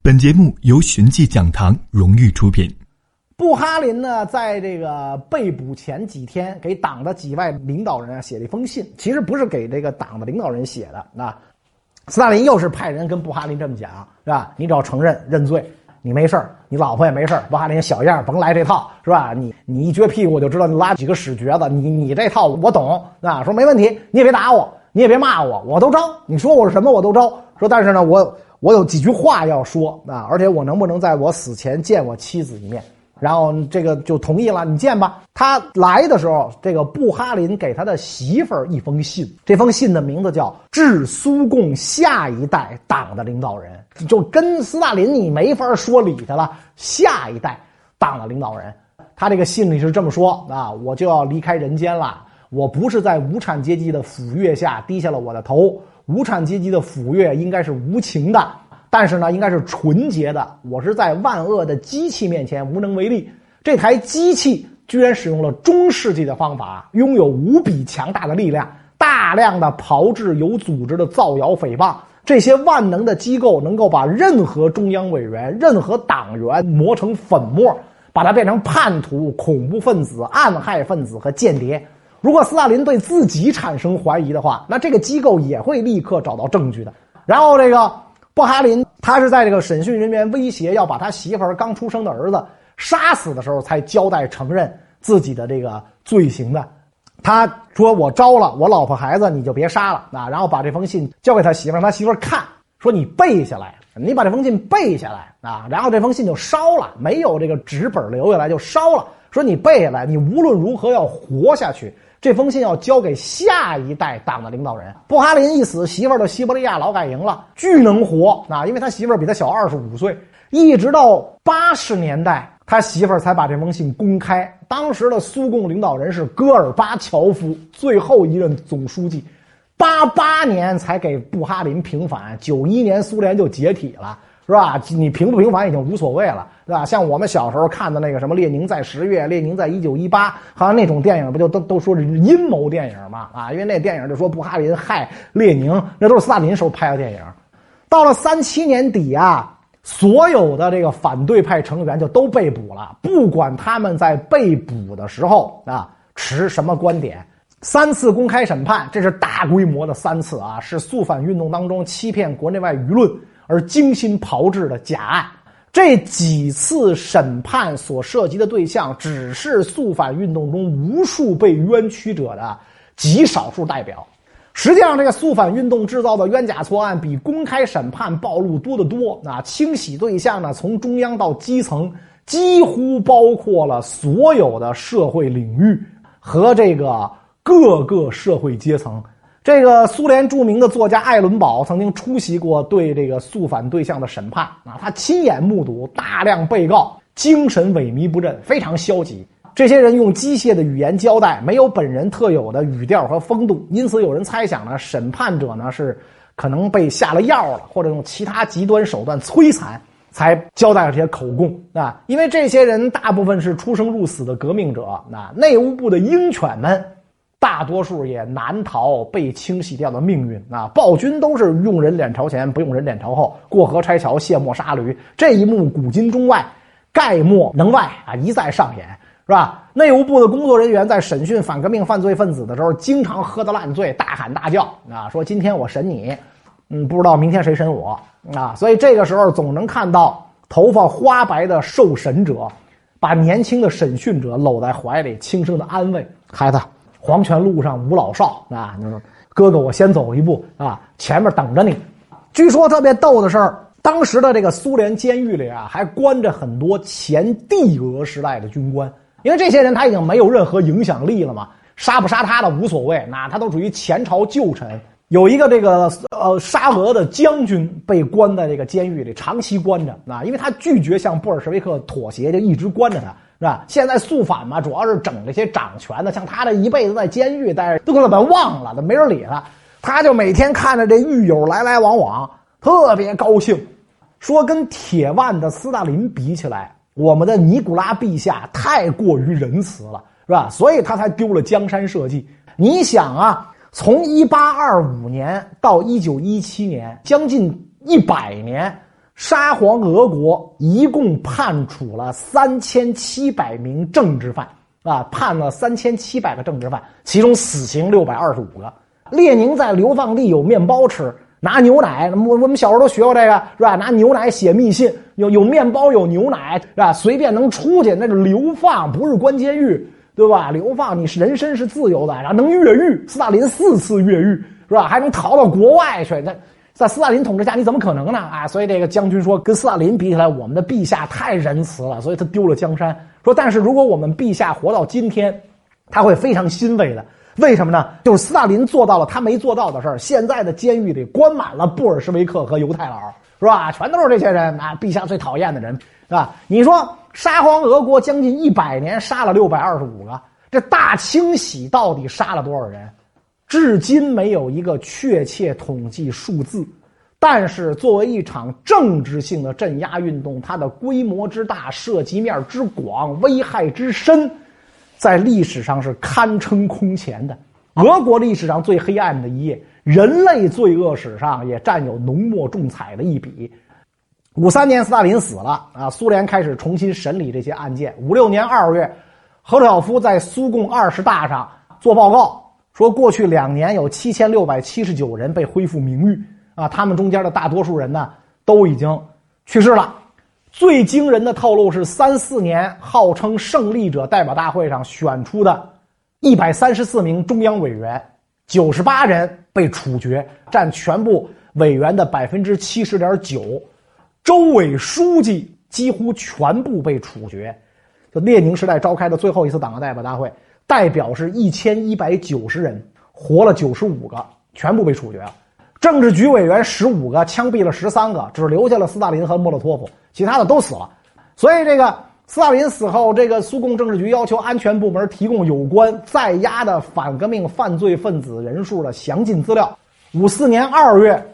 本节目由寻迹讲堂荣誉出品。布哈林呢，在这个被捕前几天，给党的几位领导人啊写了一封信，其实不是给这个党的领导人写的啊。斯大林又是派人跟布哈林这么讲，是吧？你只要承认认罪，你没事你老婆也没事布哈林小样甭来这套，是吧？你你一撅屁股我就知道你拉几个屎橛子，你你这套我懂啊。说没问题，你也别打我，你也别骂我，我都招。你说我是什么我都招。说但是呢，我我有几句话要说啊，而且我能不能在我死前见我妻子一面？然后这个就同意了，你见吧。他来的时候，这个布哈林给他的媳妇儿一封信，这封信的名字叫《致苏共下一代党的领导人》，就跟斯大林你没法说理去了。下一代党的领导人，他这个信里是这么说啊：我就要离开人间了，我不是在无产阶级的抚阅下低下了我的头，无产阶级的抚阅应该是无情的。但是呢，应该是纯洁的。我是在万恶的机器面前无能为力。这台机器居然使用了中世纪的方法，拥有无比强大的力量，大量的炮制有组织的造谣诽谤。这些万能的机构能够把任何中央委员、任何党员磨成粉末，把它变成叛徒、恐怖分子、暗害分子和间谍。如果斯大林对自己产生怀疑的话，那这个机构也会立刻找到证据的。然后这个。布哈林他是在这个审讯人员威胁要把他媳妇儿刚出生的儿子杀死的时候，才交代承认自己的这个罪行的。他说：“我招了我老婆孩子，你就别杀了啊！”然后把这封信交给他媳妇儿，他媳妇儿看说：“你背下来，你把这封信背下来啊！”然后这封信就烧了，没有这个纸本留下来就烧了。说你背下来，你无论如何要活下去。这封信要交给下一代党的领导人。布哈林一死，媳妇儿到西伯利亚劳改营了，巨能活啊！因为他媳妇儿比他小二十五岁，一直到八十年代，他媳妇儿才把这封信公开。当时的苏共领导人是戈尔巴乔夫，最后一任总书记，八八年才给布哈林平反，九一年苏联就解体了。是吧？你平不平凡已经无所谓了，对吧？像我们小时候看的那个什么《列宁在十月》《列宁在一九一八》，好像那种电影不就都都说是阴谋电影嘛？啊，因为那电影就说布哈林害列宁，那都是斯大林时候拍的电影。到了三七年底啊，所有的这个反对派成员就都被捕了，不管他们在被捕的时候啊持什么观点，三次公开审判，这是大规模的三次啊，是肃反运动当中欺骗国内外舆论。而精心炮制的假案，这几次审判所涉及的对象，只是肃反运动中无数被冤屈者的极少数代表。实际上，这个肃反运动制造的冤假错案，比公开审判暴露多得多。那清洗对象呢，从中央到基层，几乎包括了所有的社会领域和这个各个社会阶层。这个苏联著名的作家艾伦堡曾经出席过对这个肃反对象的审判啊，他亲眼目睹大量被告精神萎靡不振，非常消极。这些人用机械的语言交代，没有本人特有的语调和风度，因此有人猜想呢，审判者呢是可能被下了药了，或者用其他极端手段摧残，才交代了这些口供啊。因为这些人大部分是出生入死的革命者，那内务部的鹰犬们。大多数也难逃被清洗掉的命运啊！暴君都是用人脸朝前，不用人脸朝后，过河拆桥，卸磨杀驴，这一幕古今中外，概莫能外啊！一再上演，是吧？内务部的工作人员在审讯反革命犯罪分子的时候，经常喝得烂醉，大喊大叫啊，说今天我审你，嗯，不知道明天谁审我啊！所以这个时候总能看到头发花白的受审者，把年轻的审讯者搂在怀里，轻声的安慰孩子。黄泉路上无老少啊！你说，哥哥，我先走一步啊，前面等着你。据说特别逗的事儿，当时的这个苏联监狱里啊，还关着很多前帝俄时代的军官，因为这些人他已经没有任何影响力了嘛，杀不杀他的无所谓，那他都属于前朝旧臣。有一个这个呃沙俄的将军被关在这个监狱里，长期关着啊，因为他拒绝向布尔什维克妥协，就一直关着他。是吧？现在肃反嘛，主要是整这些掌权的，像他这一辈子在监狱待着，都给他忘了，都没人理他。他就每天看着这狱友来来往往，特别高兴，说跟铁腕的斯大林比起来，我们的尼古拉陛下太过于仁慈了，是吧？所以他才丢了江山社稷。你想啊，从一八二五年到一九一七年，将近一百年。沙皇俄国一共判处了三千七百名政治犯啊，判了三千七百个政治犯，其中死刑六百二十五个。列宁在流放地有面包吃，拿牛奶，我我们小时候都学过这个是吧？拿牛奶写密信，有有面包有牛奶是吧？随便能出去，那是流放，不是关监狱，对吧？流放你是人身是自由的，然后能越狱，斯大林四次越狱是吧？还能逃到国外去，那在斯大林统治下你怎么可能呢？啊，所以这个将军说，跟斯大林比起来，我们的陛下太仁慈了，所以他丢了江山。说，但是如果我们陛下活到今天，他会非常欣慰的。为什么呢？就是斯大林做到了他没做到的事儿。现在的监狱里关满了布尔什维克和犹太佬，是吧？全都是这些人啊！陛下最讨厌的人，是吧？你说沙皇俄国将近一百年杀了六百二十五个，这大清洗到底杀了多少人？至今没有一个确切统计数字。但是作为一场政治性的镇压运动，它的规模之大、涉及面之广、危害之深。在历史上是堪称空前的，俄国历史上最黑暗的一页，人类罪恶史上也占有浓墨重彩的一笔。五三年斯大林死了啊，苏联开始重新审理这些案件。五六年二月，赫鲁晓夫在苏共二十大上做报告，说过去两年有七千六百七十九人被恢复名誉啊，他们中间的大多数人呢都已经去世了。最惊人的透露是，三四年号称胜利者代表大会上选出的，一百三十四名中央委员，九十八人被处决，占全部委员的百分之七十点九。州委书记几乎全部被处决。就列宁时代召开的最后一次党的代表大会，代表是一千一百九十人，活了九十五个，全部被处决了。政治局委员十五个，枪毙了十三个，只留下了斯大林和莫洛托夫。其他的都死了，所以这个斯大林死后，这个苏共政治局要求安全部门提供有关在押的反革命犯罪分子人数的详尽资料。五四年二月，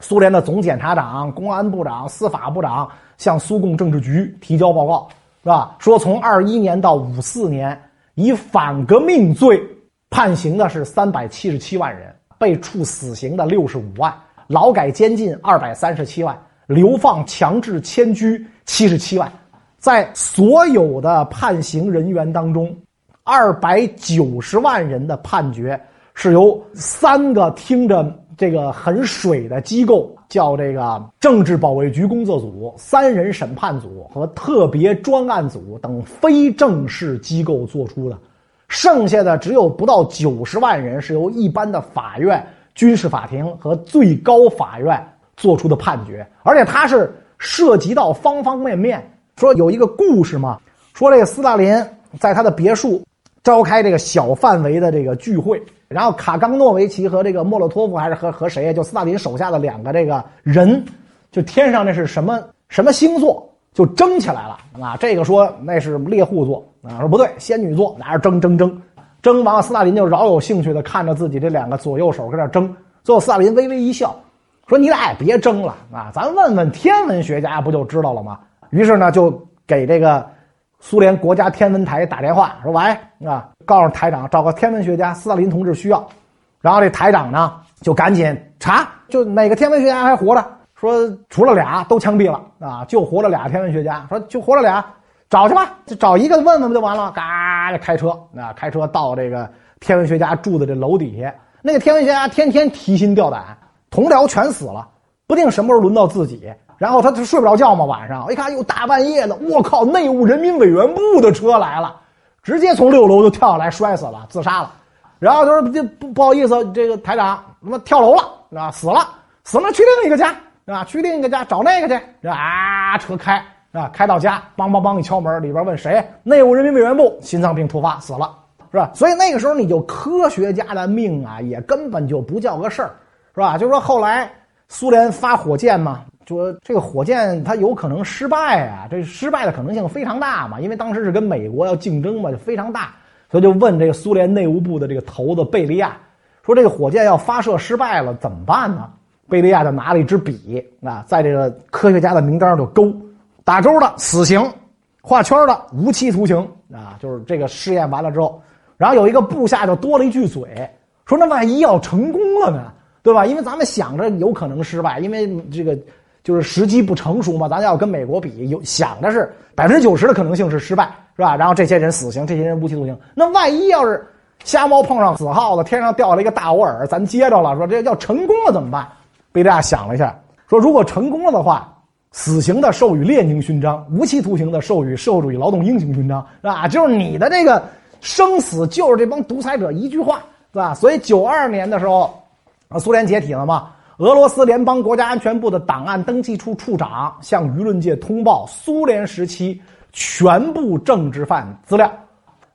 苏联的总检察长、公安部长、司法部长向苏共政治局提交报告，是吧？说从二一年到五四年，以反革命罪判刑的是三百七十七万人，被处死刑的六十五万，劳改监禁二百三十七万。流放、强制迁居七十七万，在所有的判刑人员当中，二百九十万人的判决是由三个听着这个很水的机构，叫这个政治保卫局工作组、三人审判组和特别专案组等非正式机构做出的，剩下的只有不到九十万人是由一般的法院、军事法庭和最高法院。做出的判决，而且他是涉及到方方面面。说有一个故事嘛，说这个斯大林在他的别墅召开这个小范围的这个聚会，然后卡冈诺维奇和这个莫洛托夫还是和和谁呀？就斯大林手下的两个这个人，就天上那是什么什么星座，就争起来了啊！这个说那是猎户座啊，说不对，仙女座，俩人争争争争完了，斯大林就饶有兴趣的看着自己这两个左右手搁那争，最后斯大林微微一笑。说你俩也别争了啊，咱问问天文学家不就知道了吗？于是呢，就给这个苏联国家天文台打电话，说：“喂，啊，告诉台长找个天文学家，斯大林同志需要。”然后这台长呢，就赶紧查，就哪个天文学家还活着？说除了俩都枪毙了啊，就活了俩天文学家。说就活了俩，找去吧，就找一个问问不就完了？嘎，就开车啊，开车到这个天文学家住的这楼底下。那个天文学家天天提心吊胆。同僚全死了，不定什么时候轮到自己。然后他他睡不着觉嘛，晚上一看又大半夜的，我靠！内务人民委员部的车来了，直接从六楼就跳下来摔死了，自杀了。然后他说：“这不不好意思，这个台长他妈跳楼了啊，死了，死了，去另一个家啊，去另一个家找那个去。”啊，车开啊，开到家，梆梆梆一敲门，里边问谁？内务人民委员部，心脏病突发死了，是吧？所以那个时候你就科学家的命啊，也根本就不叫个事儿。是吧？就说，后来苏联发火箭嘛，说这个火箭它有可能失败啊，这失败的可能性非常大嘛，因为当时是跟美国要竞争嘛，就非常大，所以就问这个苏联内务部的这个头子贝利亚，说这个火箭要发射失败了怎么办呢？贝利亚就拿了一支笔啊，在这个科学家的名单上就勾，打勾的死刑，画圈的无期徒刑啊，就是这个试验完了之后，然后有一个部下就多了一句嘴，说那万一要成功了呢？对吧？因为咱们想着有可能失败，因为这个就是时机不成熟嘛，咱要跟美国比，有想的是百分之九十的可能性是失败，是吧？然后这些人死刑，这些人无期徒刑。那万一要是瞎猫碰上死耗子，天上掉下来一个大沃尔，咱接着了，说这要成功了怎么办？贝利亚想了一下，说如果成功了的话，死刑的授予列宁勋章，无期徒刑的授予社会主义劳动英雄勋章，是吧？就是你的这个生死就是这帮独裁者一句话，是吧？所以九二年的时候，苏联解体了嘛。俄罗斯联邦国家安全部的档案登记处处长向舆论界通报苏联时期全部政治犯资料，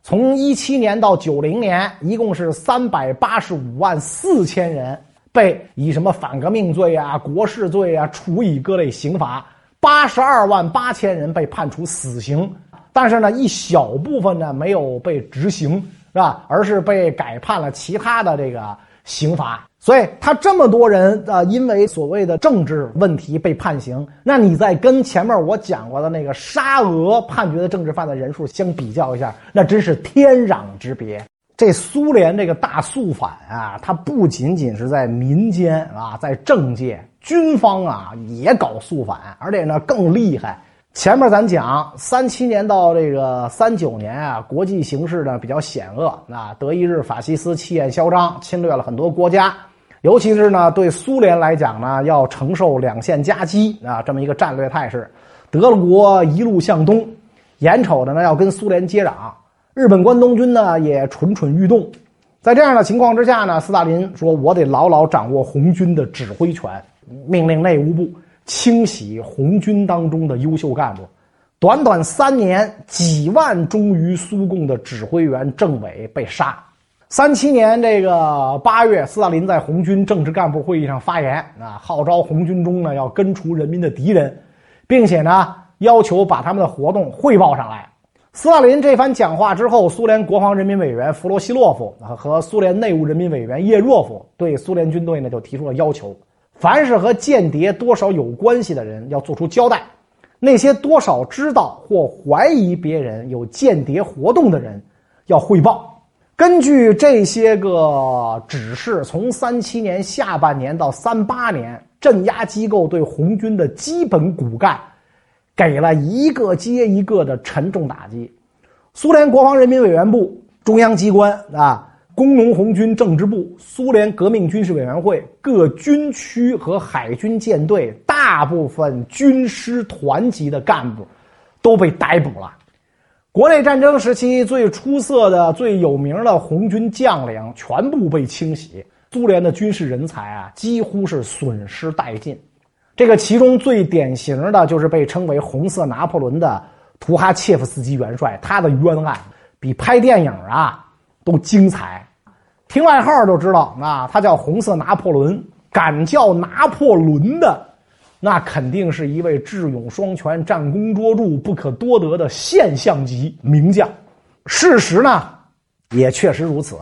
从一七年到九零年，一共是三百八十五万四千人被以什么反革命罪啊、国事罪啊处以各类刑罚，八十二万八千人被判处死刑，但是呢，一小部分呢没有被执行，是吧？而是被改判了其他的这个刑罚。所以他这么多人啊，因为所谓的政治问题被判刑，那你再跟前面我讲过的那个沙俄判决的政治犯的人数相比较一下，那真是天壤之别。这苏联这个大肃反啊，它不仅仅是在民间啊，在政界、军方啊也搞肃反，而且呢更厉害。前面咱讲三七年到这个三九年啊，国际形势呢比较险恶啊，德意日法西斯气焰嚣张，侵略了很多国家。尤其是呢，对苏联来讲呢，要承受两线夹击啊，这么一个战略态势。德国一路向东，眼瞅着呢要跟苏联接壤。日本关东军呢也蠢蠢欲动。在这样的情况之下呢，斯大林说：“我得牢牢掌握红军的指挥权，命令内务部清洗红军当中的优秀干部。”短短三年，几万忠于苏共的指挥员、政委被杀。三七年这个八月，斯大林在红军政治干部会议上发言啊，号召红军中呢要根除人民的敌人，并且呢要求把他们的活动汇报上来。斯大林这番讲话之后，苏联国防人民委员弗罗西洛夫和苏联内务人民委员叶若夫对苏联军队呢就提出了要求：凡是和间谍多少有关系的人要做出交代，那些多少知道或怀疑别人有间谍活动的人要汇报。根据这些个指示，从三七年下半年到三八年，镇压机构对红军的基本骨干给了一个接一个的沉重打击。苏联国防人民委员部、中央机关啊、工农红军政治部、苏联革命军事委员会各军区和海军舰队大部分军师团级的干部都被逮捕了。国内战争时期最出色的、最有名的红军将领全部被清洗，苏联的军事人才啊几乎是损失殆尽。这个其中最典型的就是被称为“红色拿破仑”的图哈切夫斯基元帅，他的冤案比拍电影啊都精彩。听外号就知道啊，他叫“红色拿破仑”，敢叫拿破仑的。那肯定是一位智勇双全、战功卓著、不可多得的现象级名将。事实呢，也确实如此。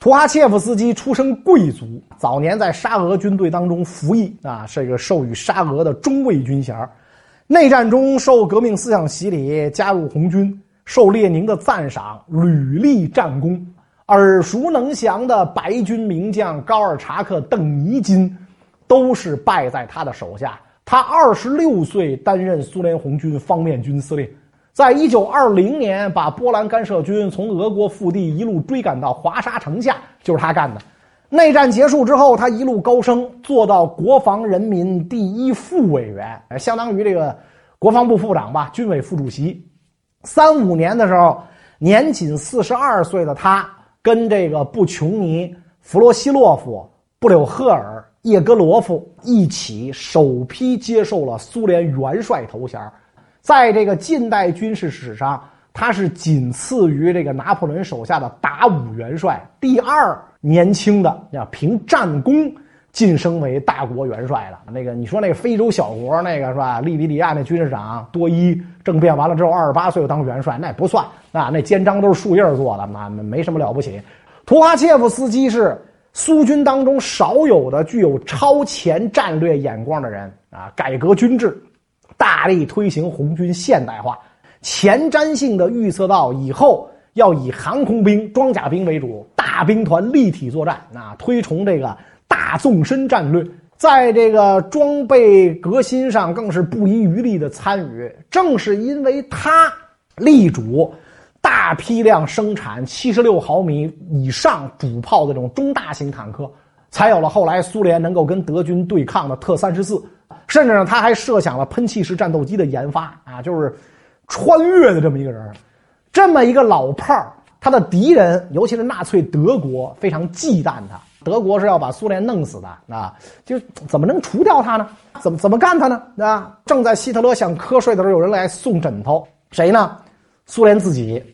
图哈切夫斯基出身贵族，早年在沙俄军队当中服役啊，是一个授予沙俄的中尉军衔。内战中受革命思想洗礼，加入红军，受列宁的赞赏，屡立战功。耳熟能详的白军名将高尔察克、邓尼金，都是败在他的手下。他二十六岁担任苏联红军方面军司令，在一九二零年把波兰干涉军从俄国腹地一路追赶到华沙城下，就是他干的。内战结束之后，他一路高升，做到国防人民第一副委员，相当于这个国防部部长吧，军委副主席。三五年的时候，年仅四十二岁的他，跟这个布琼尼、弗罗西洛夫、布柳赫尔。叶戈罗夫一起首批接受了苏联元帅头衔，在这个近代军事史上，他是仅次于这个拿破仑手下的达武元帅第二年轻的，凭战功晋升为大国元帅的。那个你说那个非洲小国那个是吧？利比里亚那军事长多伊政变完了之后，二十八岁就当元帅，那不算啊，那肩章都是树叶做的，那没什么了不起。图哈切夫斯基是。苏军当中少有的具有超前战略眼光的人啊，改革军制，大力推行红军现代化，前瞻性的预测到以后要以航空兵、装甲兵为主，大兵团立体作战，啊，推崇这个大纵深战略，在这个装备革新上更是不遗余力的参与。正是因为他力主大批量生产七十六毫米以上主炮的这种中大型坦克，才有了后来苏联能够跟德军对抗的特三十四。甚至呢，他还设想了喷气式战斗机的研发啊，就是穿越的这么一个人。这么一个老炮儿，他的敌人，尤其是纳粹德国，非常忌惮他。德国是要把苏联弄死的啊！就怎么能除掉他呢？怎么怎么干他呢？啊！正在希特勒想瞌睡的时候，有人来送枕头，谁呢？苏联自己。